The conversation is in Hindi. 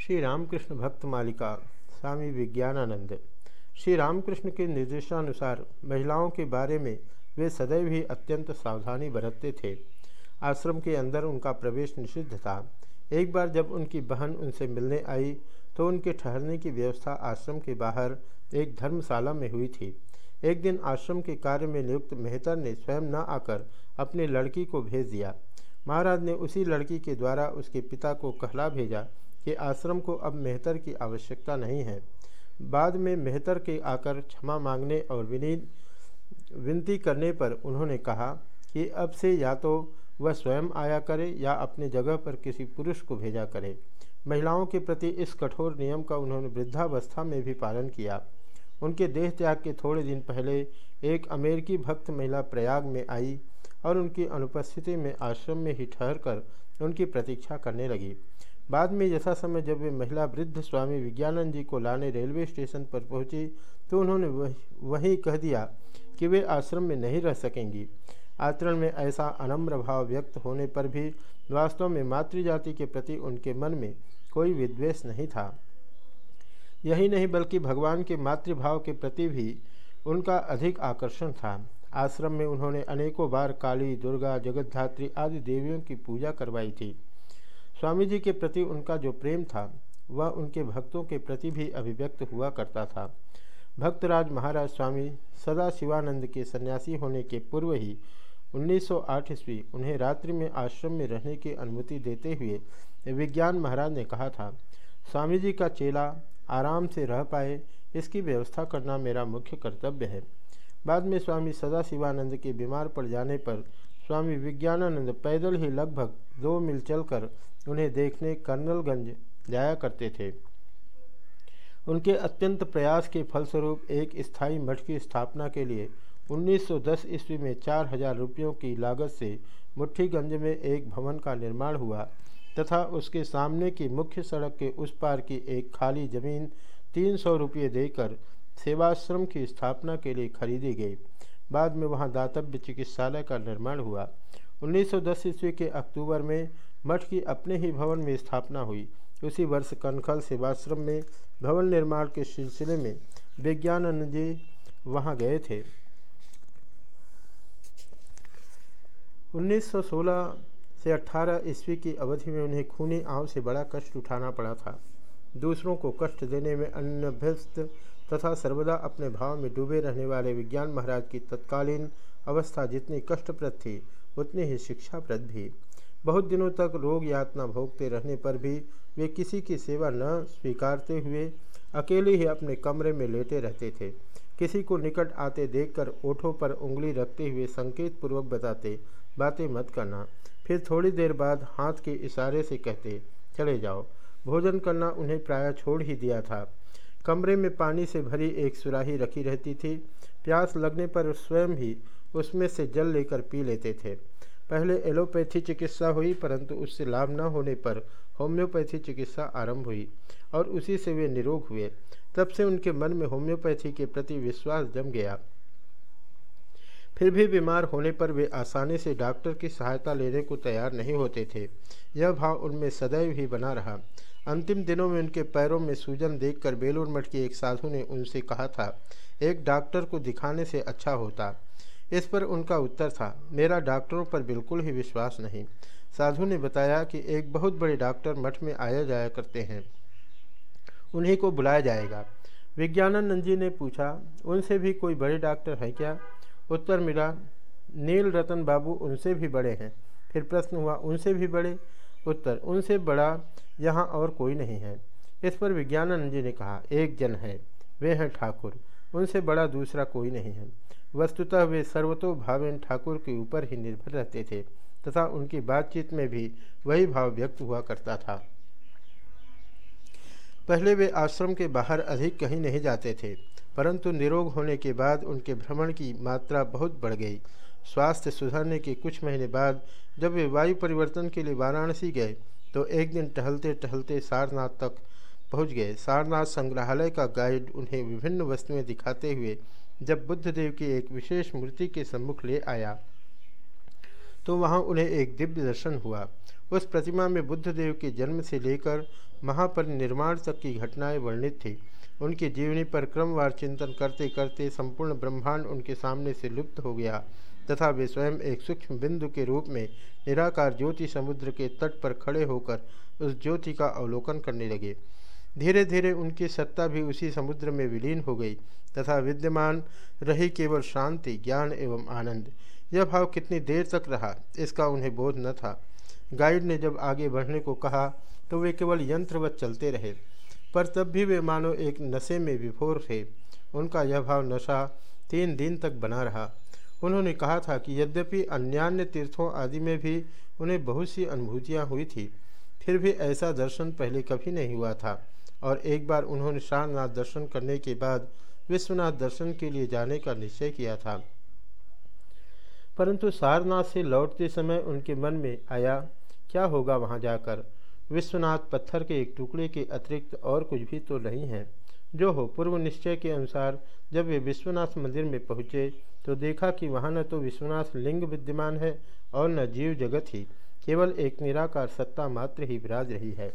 श्री रामकृष्ण भक्त मालिका, स्वामी विज्ञानानंद। श्री रामकृष्ण के निर्देशानुसार महिलाओं के बारे में वे सदैव ही अत्यंत सावधानी बरतते थे। आश्रम के अंदर उनका प्रवेश निषिद्ध था। एक बार जब उनकी बहन उनसे मिलने आई तो उनके ठहरने की व्यवस्था आश्रम के बाहर एक धर्मशाला में हुई थी। एक दिन आश्रम के कार्य में नियुक्त मेहतर ने स्वयं न आकर अपनी लड़की को भेज दिया। महाराज ने उसी लड़की के द्वारा उसके पिता को कहला भेजा। कि आश्रम को अब मेहतर की आवश्यकता नहीं है। बाद में मेहतर के आकर क्षमा मांगने और विनीत विनती करने पर उन्होंने कहा कि अब से या तो वह स्वयं आया करे या अपने जगह पर किसी पुरुष को भेजा करे। महिलाओं के प्रति इस कठोर नियम का उन्होंने वृद्धावस्था में भी पालन किया। उनके देह त्याग के थोड़े दिन पहले एक अमेरिकी भक्त महिला प्रयाग में आई और उनकी अनुपस्थिति में आश्रम में ही ठहर कर उनकी प्रतीक्षा करने लगी। बाद में यथा समय जब वे महिला वृद्ध स्वामी विज्ञानंद जी को लाने रेलवे स्टेशन पर पहुँची तो उन्होंने वही, वहीं कह दिया कि वे आश्रम में नहीं रह सकेंगी। आचरण में ऐसा अनम्र भाव व्यक्त होने पर भी वास्तव में मातृजाति के प्रति उनके मन में कोई विद्वेष नहीं था। यही नहीं, बल्कि भगवान के मातृभाव के प्रति भी उनका अधिक आकर्षण था। आश्रम में उन्होंने अनेकों बार काली, दुर्गा जगतधात्री आदि देवियों की पूजा करवाई थी। स्वामी जी के प्रति उनका जो प्रेम था, वह उनके भक्तों के प्रति भी अभिव्यक्त हुआ करता था। भक्तराज महाराज स्वामी सदा शिवानंद के सन्यासी होने के पूर्व ही 1908 ईस्वी उन्हें रात्रि में आश्रम में रहने की अनुमति देते हुए विज्ञान महाराज ने कहा था स्वामी जी का चेला आराम से रह पाए, इसकी व्यवस्था करना मेरा मुख्य कर्तव्य है। बाद में स्वामी सदा शिवानंद के बीमार पड़ जाने पर स्वामी विज्ञानानंद पैदल ही लगभग दो मील चलकर उन्हें देखने कर्नलगंज जाया करते थे। उनके अत्यंत प्रयास के फलस्वरूप एक स्थायी मठ की स्थापना के लिए 1910 ईस्वी में चार हज़ार रुपयों की लागत से मुठ्ठीगंज में एक भवन का निर्माण हुआ तथा उसके सामने की मुख्य सड़क के उस पार की एक खाली ज़मीन तीन सौ रुपये देकर सेवाश्रम की स्थापना के लिए खरीदी गई। बाद में वहाँ दातव्य चिकित्सालय का निर्माण हुआ। 1910 ईस्वी के अक्टूबर में मठ की अपने ही भवन में स्थापना हुई। उसी वर्ष कनखल सेवाश्रम में भवन निर्माण के सिलसिले में विज्ञानंद जी वहाँ गए थे। 1916 से 18 ईस्वी की अवधि में उन्हें खूनी आव से बड़ा कष्ट उठाना पड़ा था। दूसरों को कष्ट देने में अनभ्यस्त तथा सर्वदा अपने भाव में डूबे रहने वाले विज्ञान महाराज की तत्कालीन अवस्था जितनी कष्टप्रद थी, उतनी ही शिक्षाप्रद भी। बहुत दिनों तक रोग यातना भोगते रहने पर भी वे किसी की सेवा न स्वीकारते हुए अकेले ही अपने कमरे में लेटे रहते थे। किसी को निकट आते देखकर ओठों पर उंगली रखते हुए संकेत पूर्वक बताते, बातें मत करना। फिर थोड़ी देर बाद हाथ के इशारे से कहते, चले जाओ। भोजन करना उन्हें प्रायः छोड़ ही दिया था। कमरे में पानी से भरी एक सुराही रखी रहती थी। प्यास लगने पर स्वयं ही उसमें से जल लेकर पी लेते थे। पहले एलोपैथी चिकित्सा हुई, परंतु उससे लाभ न होने पर होम्योपैथी चिकित्सा आरंभ हुई और उसी से वे निरोग हुए। तब से उनके मन में होम्योपैथी के प्रति विश्वास जम गया। फिर भी बीमार होने पर वे आसानी से डॉक्टर की सहायता लेने को तैयार नहीं होते थे। यह भाव उनमें सदैव ही बना रहा। अंतिम दिनों में उनके पैरों में सूजन देखकर बेलूर मठ के एक साधु ने उनसे कहा था, एक डॉक्टर को दिखाने से अच्छा होता। इस पर उनका उत्तर था, मेरा डॉक्टरों पर बिल्कुल ही विश्वास नहीं। साधु ने बताया कि एक बहुत बड़े डॉक्टर मठ में आया जाया करते हैं। उन्हीं को बुलाया जाएगा। विज्ञानानंद जी ने पूछा, उनसे भी कोई बड़े डॉक्टर हैं क्या? उत्तर मिला नील रतन बाबू उनसे भी बड़े हैं। फिर प्रश्न हुआ, उनसे भी बड़े? उत्तर, उनसे बड़ा यहाँ और कोई नहीं है। इस पर विज्ञानानंद जी ने कहा, एक जन है, वे हैं ठाकुर, उनसे बड़ा दूसरा कोई नहीं है। वस्तुतः वे सर्वतो भावेन ठाकुर के ऊपर ही निर्भर रहते थे, तथा उनकी बातचीत में भी वही भाव व्यक्त हुआ करता था। पहले वे आश्रम के बाहर अधिक कहीं नहीं जाते थे, परंतु निरोग होने के बाद उनके भ्रमण की मात्रा बहुत बढ़ गई। स्वास्थ्य सुधरने के कुछ महीने बाद जब वे वायु परिवर्तन के लिए वाराणसी गए तो एक दिन टहलते टहलते सारनाथ तक पहुँच गए। सारनाथ संग्रहालय का गाइड उन्हें विभिन्न वस्तुएँ दिखाते हुए जब बुद्ध देव की एक विशेष मूर्ति के सम्मुख ले आया तो वहाँ उन्हें एक दिव्य दर्शन हुआ। उस प्रतिमा में बुद्धदेव के जन्म से लेकर महापरिनिर्माण तक की घटनाएँ वर्णित थी। उनकी जीवनी पर क्रमवार चिंतन करते करते संपूर्ण ब्रह्मांड उनके सामने से लुप्त हो गया, तथा वे स्वयं एक सूक्ष्म बिंदु के रूप में निराकार ज्योति समुद्र के तट पर खड़े होकर उस ज्योति का अवलोकन करने लगे। धीरे धीरे उनकी सत्ता भी उसी समुद्र में विलीन हो गई, तथा विद्यमान रही केवल शांति, ज्ञान एवं आनंद। यह भाव कितनी देर तक रहा, इसका उन्हें बोध न था। गाइड ने जब आगे बढ़ने को कहा तो वे केवल यंत्रवत चलते रहे। पर तब भी वे मानो एक नशे में विफोर थे। उनका यह भाव नशा तीन दिन तक बना रहा। उन्होंने कहा था कि यद्यपि अन्यान्य तीर्थों आदि में भी उन्हें बहुत सी अनुभूतियाँ हुई थी, फिर भी ऐसा दर्शन पहले कभी नहीं हुआ था। और एक बार उन्होंने सारनाथ दर्शन करने के बाद विश्वनाथ दर्शन के लिए जाने का निश्चय किया था। परंतु सारनाथ से लौटते समय उनके मन में आया, क्या होगा वहाँ जाकर? विश्वनाथ पत्थर के एक टुकड़े के अतिरिक्त और कुछ भी तो नहीं है। जो हो, पूर्व निश्चय के अनुसार जब वे विश्वनाथ मंदिर में पहुँचे तो देखा कि वहाँ न तो विश्वनाथ लिंग विद्यमान है और न जीव जगत ही, केवल एक निराकार सत्ता मात्र ही विराज रही है।